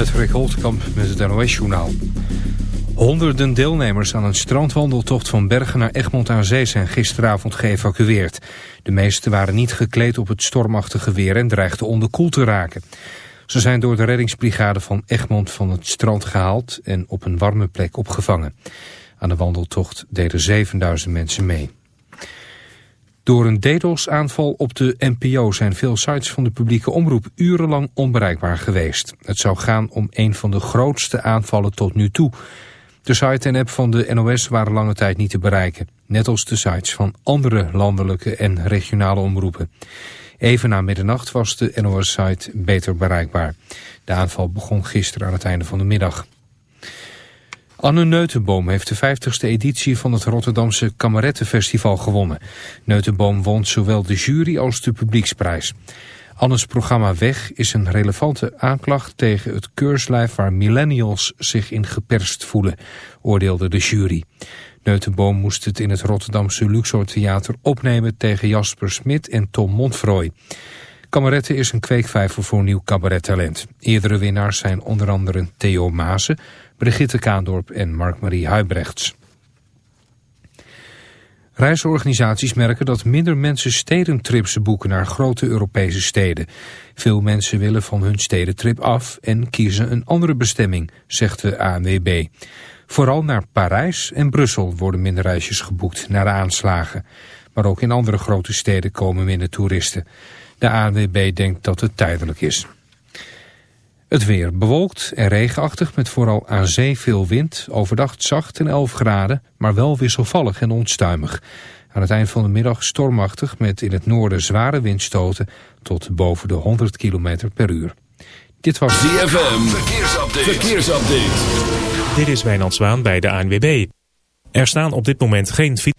Patrick Holtkamp met het NOS-journaal. Honderden deelnemers aan een strandwandeltocht van Bergen naar Egmond aan Zee zijn gisteravond geëvacueerd. De meesten waren niet gekleed op het stormachtige weer en dreigden onderkoel te raken. Ze zijn door de reddingsbrigade van Egmond van het strand gehaald en op een warme plek opgevangen. Aan de wandeltocht deden 7000 mensen mee. Door een DDoS-aanval op de NPO zijn veel sites van de publieke omroep urenlang onbereikbaar geweest. Het zou gaan om een van de grootste aanvallen tot nu toe. De site en app van de NOS waren lange tijd niet te bereiken. Net als de sites van andere landelijke en regionale omroepen. Even na middernacht was de NOS-site beter bereikbaar. De aanval begon gisteren aan het einde van de middag. Anne Neutenboom heeft de 50ste editie van het Rotterdamse Kamerettenfestival gewonnen. Neutenboom won zowel de jury als de publieksprijs. Annes programma Weg is een relevante aanklacht tegen het keurslijf waar millennials zich in geperst voelen, oordeelde de jury. Neutenboom moest het in het Rotterdamse Luxor Theater opnemen tegen Jasper Smit en Tom Montfroy. Kameretten is een kweekvijver voor nieuw cabarettalent. Eerdere winnaars zijn onder andere Theo Maasen, Brigitte Kaandorp en Mark-Marie Huibrechts. Reisorganisaties merken dat minder mensen stedentrips boeken naar grote Europese steden. Veel mensen willen van hun stedentrip af en kiezen een andere bestemming, zegt de ANWB. Vooral naar Parijs en Brussel worden minder reisjes geboekt naar de aanslagen. Maar ook in andere grote steden komen minder toeristen. De ANWB denkt dat het tijdelijk is. Het weer bewolkt en regenachtig met vooral aan zee veel wind. Overdag zacht en 11 graden, maar wel wisselvallig en onstuimig. Aan het eind van de middag stormachtig met in het noorden zware windstoten tot boven de 100 km per uur. Dit was ZFM, verkeersupdate. verkeersupdate. Dit is Wijnand Zwaan bij de ANWB. Er staan op dit moment geen fiets.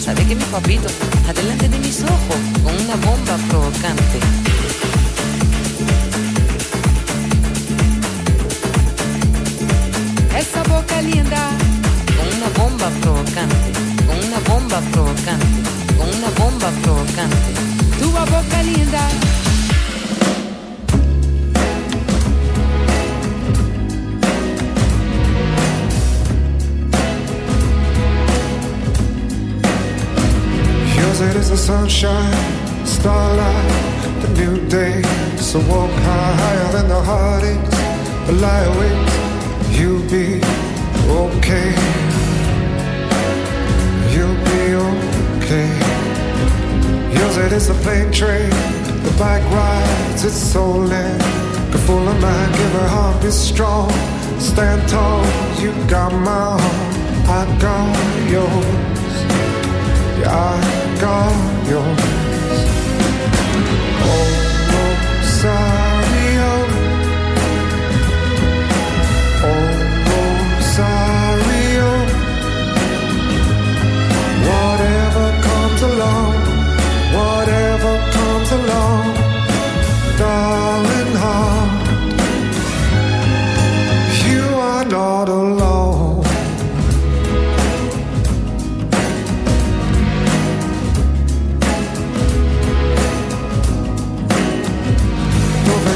Sabe que mi papito está delante de mis ojos con una bomba provocante. Essa boca linda. Con una bomba provocante, con una bomba provocante, con una bomba provocante. Tua boca linda. It is the sunshine, starlight, the new day. So walk high, higher than the heartaches, but lie awake, you'll be okay. You'll be okay. Yours it is the plane train, the bike rides, it's soul in. Go full of mind, give her heart, be strong. Stand tall, you got my heart, I got yours. I got yours. Oh, oh. Whatever comes along, whatever comes along, darling heart, you are not alone.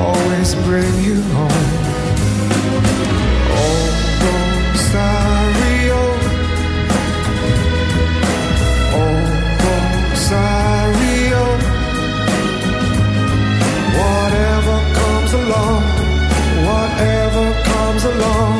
always bring you home. Rosario, Rosario. Whatever comes along, whatever comes along.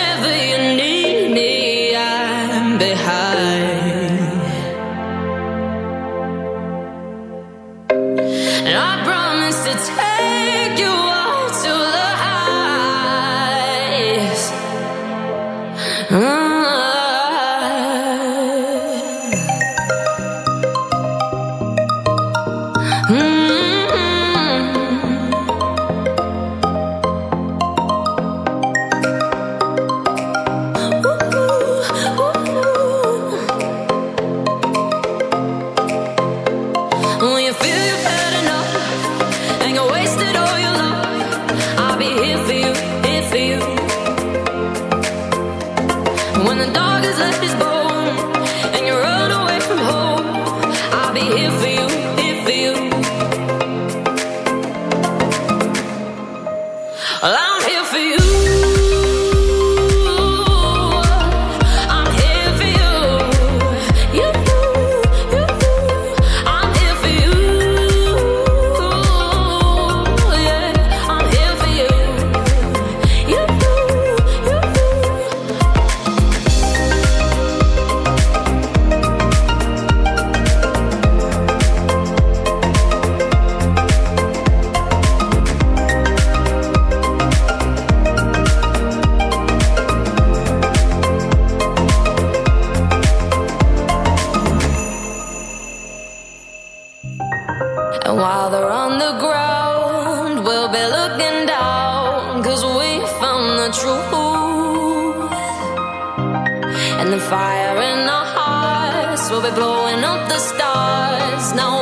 stars. Now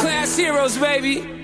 class heroes, baby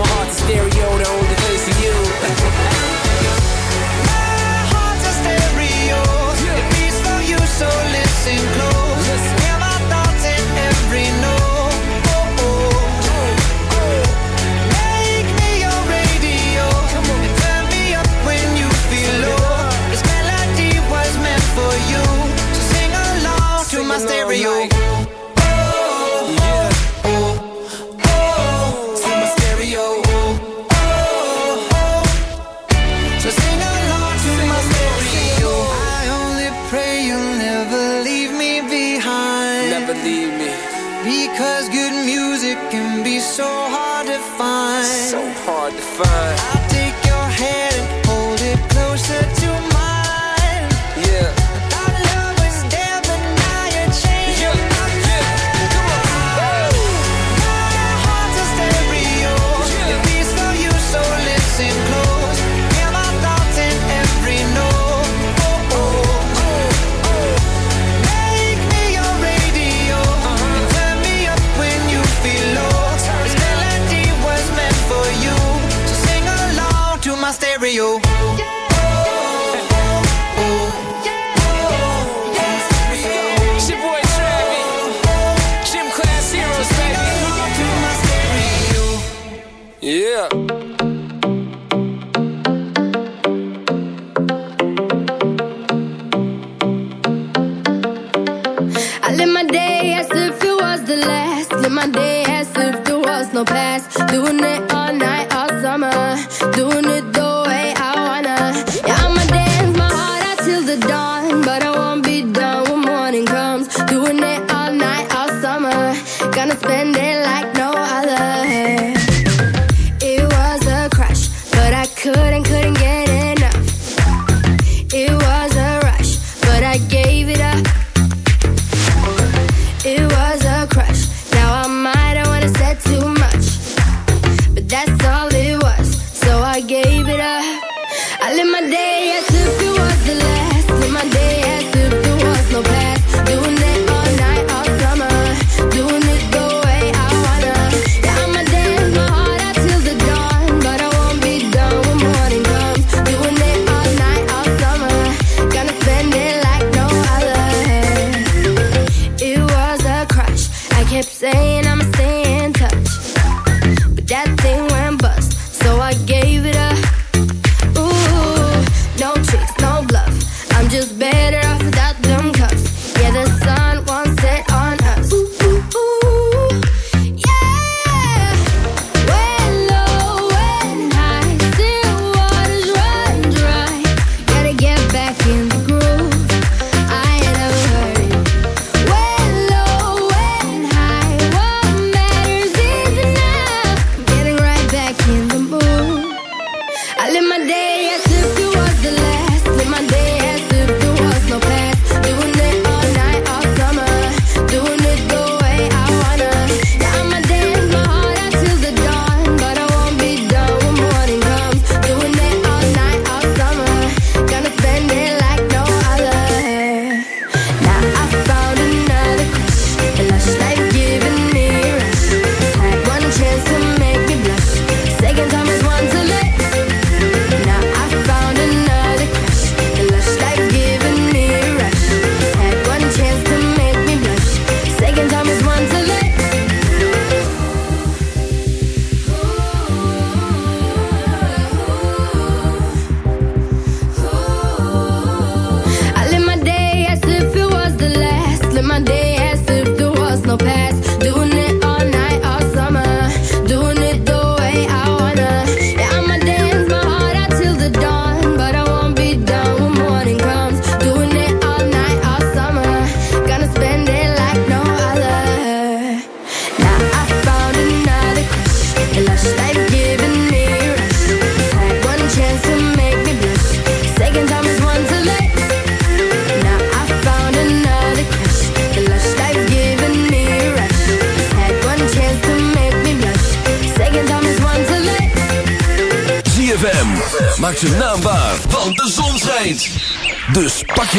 heart's a stereo, the only place for you. My heart's a stereo, it beats for you, so listen close.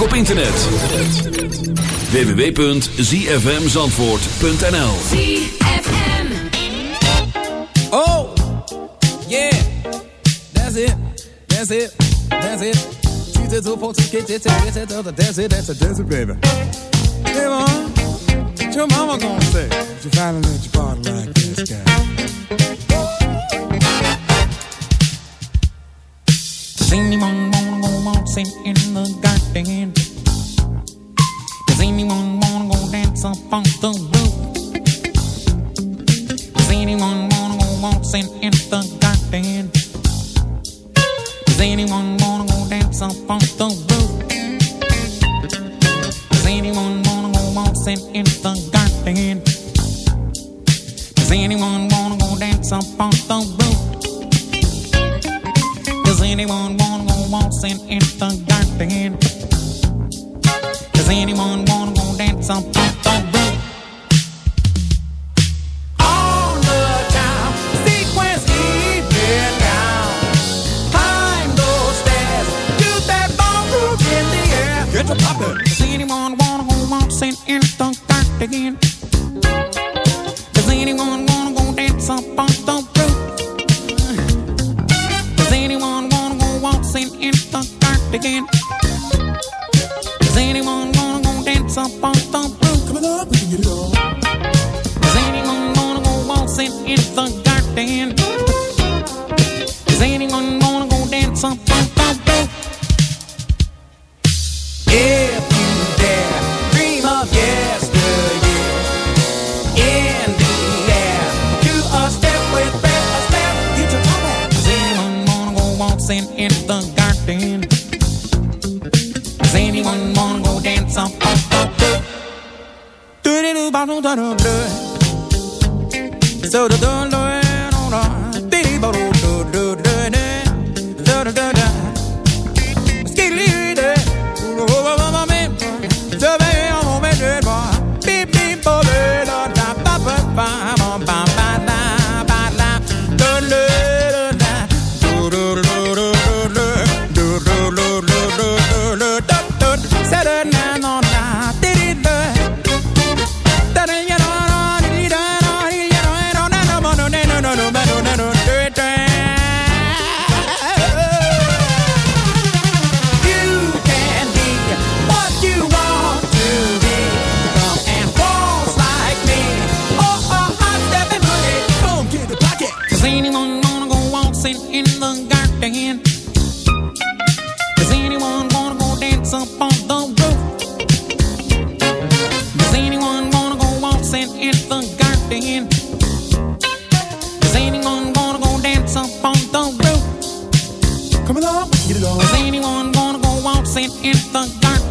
ook op internet. www.zfmzandvoort.nl ZFM Oh, yeah, that's it, that's it, that's it. She's a two-point, that's it, that's it, that's it, baby. Hey, mom, what's your mama gonna say? you finally again.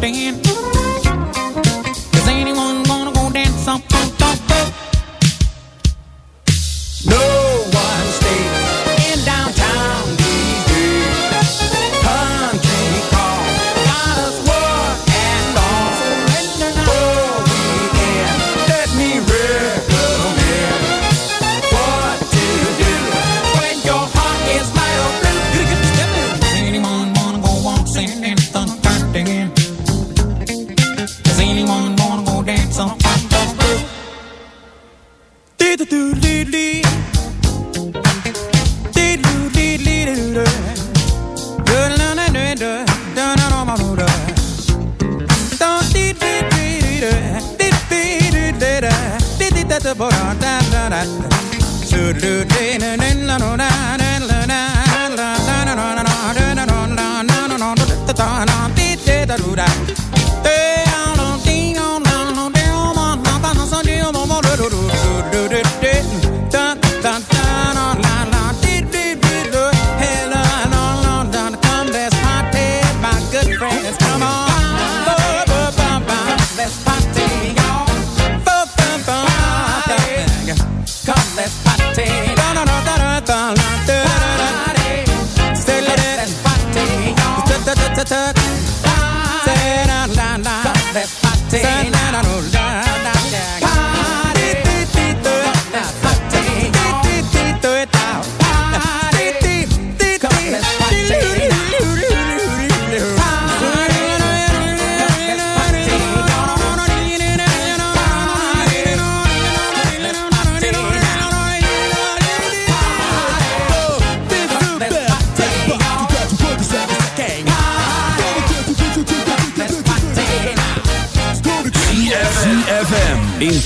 stand.